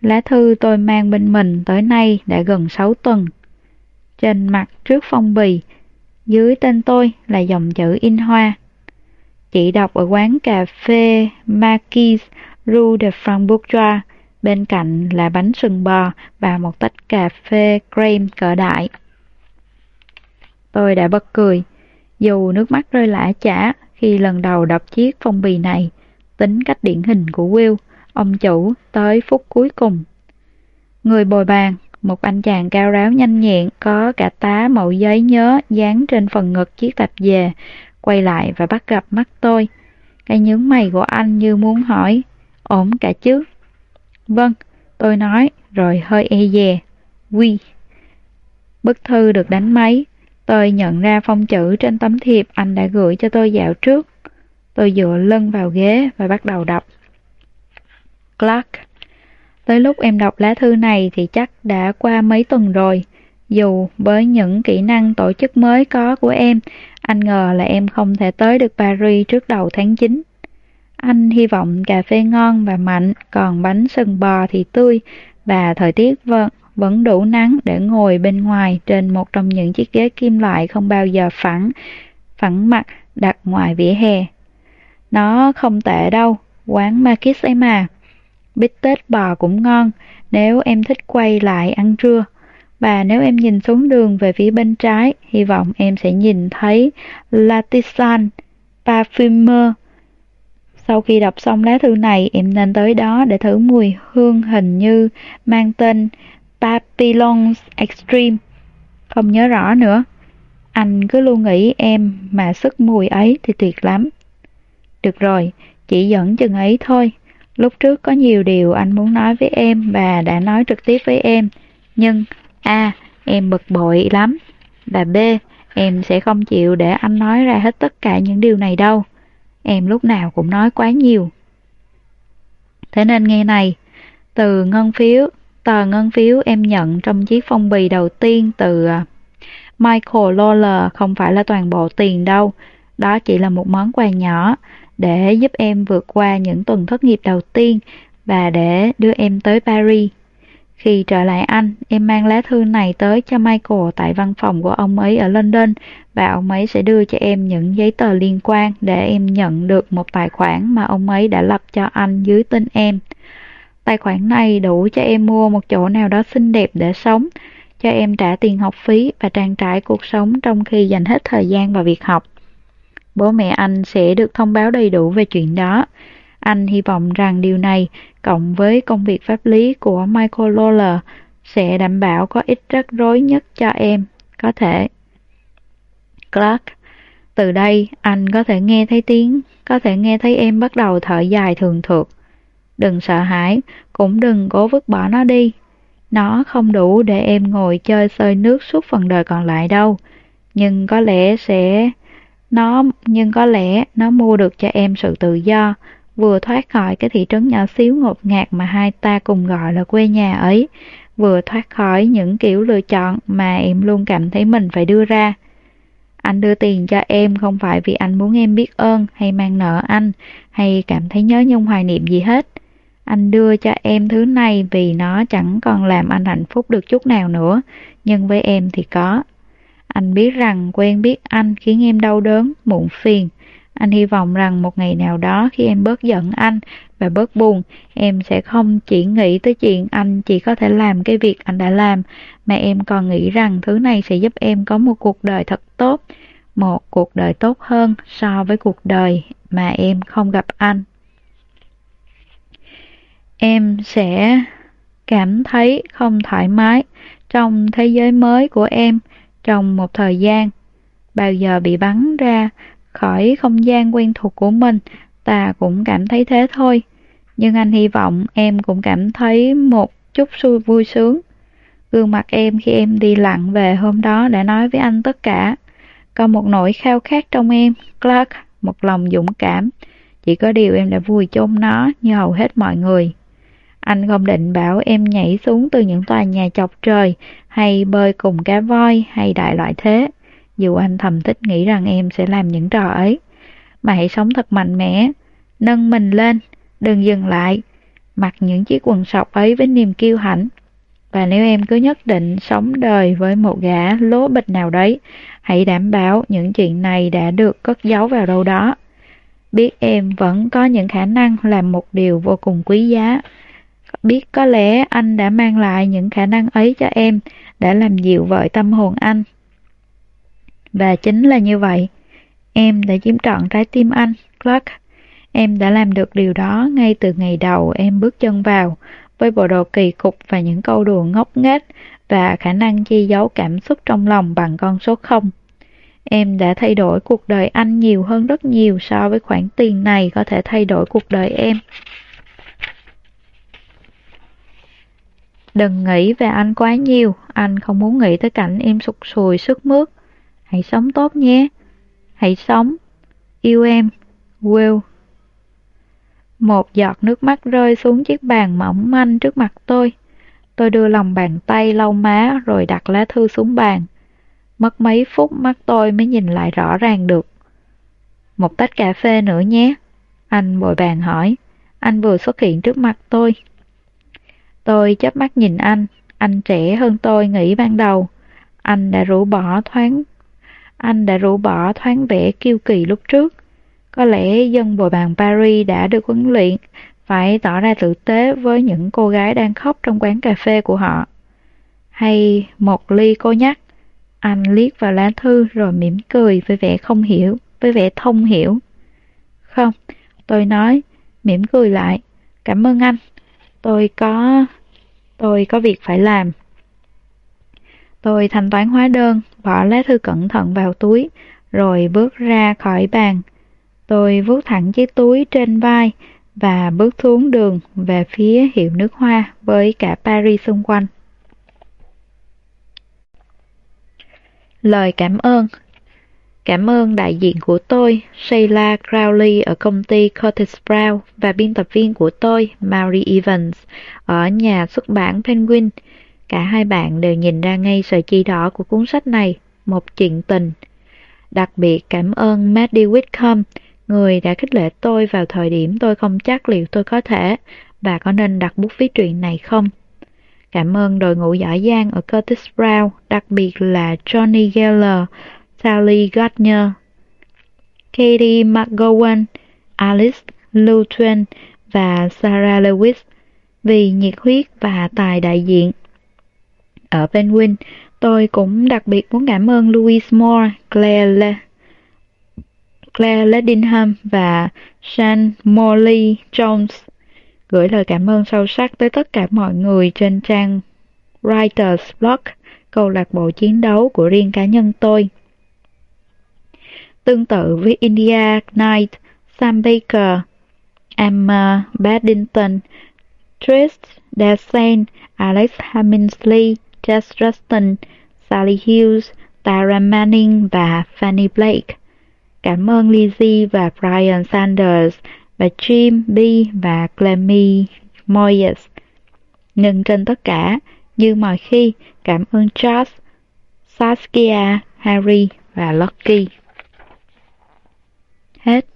Lá thư tôi mang bên mình tới nay đã gần 6 tuần. Trên mặt trước phong bì, dưới tên tôi là dòng chữ in hoa. Chị đọc ở quán cà phê Marquis Rue de Franc-Bourgeois, bên cạnh là bánh sừng bò và một tách cà phê cream cỡ đại. Tôi đã bật cười, dù nước mắt rơi lã chả khi lần đầu đọc chiếc phong bì này, tính cách điển hình của Will, ông chủ tới phút cuối cùng. Người bồi bàn, một anh chàng cao ráo nhanh nhẹn có cả tá mẫu giấy nhớ dán trên phần ngực chiếc tạp dề, quay lại và bắt gặp mắt tôi. Cái nhướng mày của anh như muốn hỏi, ổn cả chứ? Vâng, tôi nói, rồi hơi e dè. Quy. Bức thư được đánh máy. Tôi nhận ra phong chữ trên tấm thiệp anh đã gửi cho tôi dạo trước. Tôi dựa lưng vào ghế và bắt đầu đọc. Clark Tới lúc em đọc lá thư này thì chắc đã qua mấy tuần rồi. Dù với những kỹ năng tổ chức mới có của em, anh ngờ là em không thể tới được Paris trước đầu tháng 9. Anh hy vọng cà phê ngon và mạnh, còn bánh sừng bò thì tươi và thời tiết vẫn, vẫn đủ nắng để ngồi bên ngoài trên một trong những chiếc ghế kim loại không bao giờ phẳng, phẳng mặt đặt ngoài vỉa hè. Nó không tệ đâu, quán Marquis ấy mà. Bít tết bò cũng ngon nếu em thích quay lại ăn trưa. Và nếu em nhìn xuống đường về phía bên trái, hy vọng em sẽ nhìn thấy Latisan Parfumer. Sau khi đọc xong lá thư này, em nên tới đó để thử mùi hương hình như mang tên Papillons Extreme. Không nhớ rõ nữa. Anh cứ luôn nghĩ em mà sức mùi ấy thì tuyệt lắm. Được rồi, chỉ dẫn chừng ấy thôi. Lúc trước có nhiều điều anh muốn nói với em và đã nói trực tiếp với em. Nhưng A. Em bực bội lắm. Và B. Em sẽ không chịu để anh nói ra hết tất cả những điều này đâu. Em lúc nào cũng nói quá nhiều. Thế nên nghe này, từ ngân phiếu, tờ ngân phiếu em nhận trong chiếc phong bì đầu tiên từ à, Michael Lawler không phải là toàn bộ tiền đâu. Đó chỉ là một món quà nhỏ để giúp em vượt qua những tuần thất nghiệp đầu tiên và để đưa em tới Paris. Khi trở lại Anh, em mang lá thư này tới cho Michael tại văn phòng của ông ấy ở London và ông ấy sẽ đưa cho em những giấy tờ liên quan để em nhận được một tài khoản mà ông ấy đã lập cho anh dưới tên em. Tài khoản này đủ cho em mua một chỗ nào đó xinh đẹp để sống, cho em trả tiền học phí và trang trải cuộc sống trong khi dành hết thời gian vào việc học. Bố mẹ anh sẽ được thông báo đầy đủ về chuyện đó. Anh hy vọng rằng điều này, cộng với công việc pháp lý của Michael Lawler, sẽ đảm bảo có ít rắc rối nhất cho em, có thể. Clark Từ đây, anh có thể nghe thấy tiếng, có thể nghe thấy em bắt đầu thở dài thường thượt. Đừng sợ hãi, cũng đừng cố vứt bỏ nó đi. Nó không đủ để em ngồi chơi sơi nước suốt phần đời còn lại đâu. Nhưng có lẽ sẽ... Nó... Nhưng có lẽ nó mua được cho em sự tự do, vừa thoát khỏi cái thị trấn nhỏ xíu ngột ngạt mà hai ta cùng gọi là quê nhà ấy, vừa thoát khỏi những kiểu lựa chọn mà em luôn cảm thấy mình phải đưa ra. Anh đưa tiền cho em không phải vì anh muốn em biết ơn hay mang nợ anh hay cảm thấy nhớ nhung hoài niệm gì hết. Anh đưa cho em thứ này vì nó chẳng còn làm anh hạnh phúc được chút nào nữa, nhưng với em thì có. Anh biết rằng quen biết anh khiến em đau đớn, muộn phiền. Anh hy vọng rằng một ngày nào đó khi em bớt giận anh và bớt buồn, em sẽ không chỉ nghĩ tới chuyện anh chỉ có thể làm cái việc anh đã làm, mà em còn nghĩ rằng thứ này sẽ giúp em có một cuộc đời thật tốt, một cuộc đời tốt hơn so với cuộc đời mà em không gặp anh em sẽ cảm thấy không thoải mái trong thế giới mới của em trong một thời gian. Bao giờ bị bắn ra khỏi không gian quen thuộc của mình, ta cũng cảm thấy thế thôi. Nhưng anh hy vọng em cũng cảm thấy một chút xui vui sướng. Gương mặt em khi em đi lặn về hôm đó đã nói với anh tất cả. Có một nỗi khao khát trong em, clark, một lòng dũng cảm. Chỉ có điều em đã vùi chôn nó như hầu hết mọi người anh không định bảo em nhảy xuống từ những tòa nhà chọc trời, hay bơi cùng cá voi, hay đại loại thế. Dù anh thầm thích nghĩ rằng em sẽ làm những trò ấy. Mà hãy sống thật mạnh mẽ, nâng mình lên, đừng dừng lại, mặc những chiếc quần sọc ấy với niềm kiêu hãnh. Và nếu em cứ nhất định sống đời với một gã lố bịch nào đấy, hãy đảm bảo những chuyện này đã được cất giấu vào đâu đó. Biết em vẫn có những khả năng làm một điều vô cùng quý giá biết có lẽ anh đã mang lại những khả năng ấy cho em, đã làm dịu vợi tâm hồn anh. Và chính là như vậy, em đã chiếm trọn trái tim anh, Clark. Em đã làm được điều đó ngay từ ngày đầu em bước chân vào, với bộ đồ kỳ cục và những câu đùa ngốc nghếch và khả năng che giấu cảm xúc trong lòng bằng con số không. Em đã thay đổi cuộc đời anh nhiều hơn rất nhiều so với khoản tiền này có thể thay đổi cuộc đời em. Đừng nghĩ về anh quá nhiều, anh không muốn nghĩ tới cảnh em sụt sùi sức mướt. Hãy sống tốt nhé. Hãy sống. Yêu em. Will. Một giọt nước mắt rơi xuống chiếc bàn mỏng manh trước mặt tôi. Tôi đưa lòng bàn tay lau má rồi đặt lá thư xuống bàn. Mất mấy phút mắt tôi mới nhìn lại rõ ràng được. Một tách cà phê nữa nhé. Anh bồi bàn hỏi. Anh vừa xuất hiện trước mặt tôi. Tôi chớp mắt nhìn anh, anh trẻ hơn tôi nghĩ ban đầu. Anh đã rũ bỏ thoáng anh đã rũ bỏ thoáng vẻ kiêu kỳ lúc trước. Có lẽ dân bồi bàn Paris đã được huấn luyện phải tỏ ra tử tế với những cô gái đang khóc trong quán cà phê của họ. Hay một ly cô nhắc, anh liếc vào lá thư rồi mỉm cười với vẻ không hiểu, với vẻ thông hiểu. Không, tôi nói, mỉm cười lại, cảm ơn anh. Tôi có tôi có việc phải làm. Tôi thanh toán hóa đơn, bỏ lá thư cẩn thận vào túi, rồi bước ra khỏi bàn. Tôi vuốt thẳng chiếc túi trên vai và bước xuống đường về phía hiệu nước hoa với cả Paris xung quanh. Lời cảm ơn Cảm ơn đại diện của tôi, Sheila Crowley ở công ty Curtis Brown và biên tập viên của tôi, Mary Evans, ở nhà xuất bản Penguin. Cả hai bạn đều nhìn ra ngay sợi chi đỏ của cuốn sách này, một chuyện tình. Đặc biệt cảm ơn Maddie Whitcomb, người đã khích lệ tôi vào thời điểm tôi không chắc liệu tôi có thể và có nên đặt bút viết truyện này không. Cảm ơn đội ngũ giỏi giang ở Curtis Brown, đặc biệt là Johnny Geller, Sally Gardner, Katie McGowan, Alice Lutwen và Sarah Lewis vì nhiệt huyết và tài đại diện. Ở Penguin, tôi cũng đặc biệt muốn cảm ơn Louis Moore, Claire, Le Claire Ledingham và Sean Morley Jones gửi lời cảm ơn sâu sắc tới tất cả mọi người trên trang Writers Block, câu lạc bộ chiến đấu của riêng cá nhân tôi. Tương tự với India Knight, Sam Baker, Emma Baddington, Trish Desen, Alex Hemingsley, Jess Rustin, Sally Hughes, Tara Manning và Fanny Blake. Cảm ơn Lizzie và Brian Sanders và Jim B và Clemmy Moyes. Nhưng trên tất cả, như mọi khi, cảm ơn Charles, Saskia, Harry và Lucky. Hết.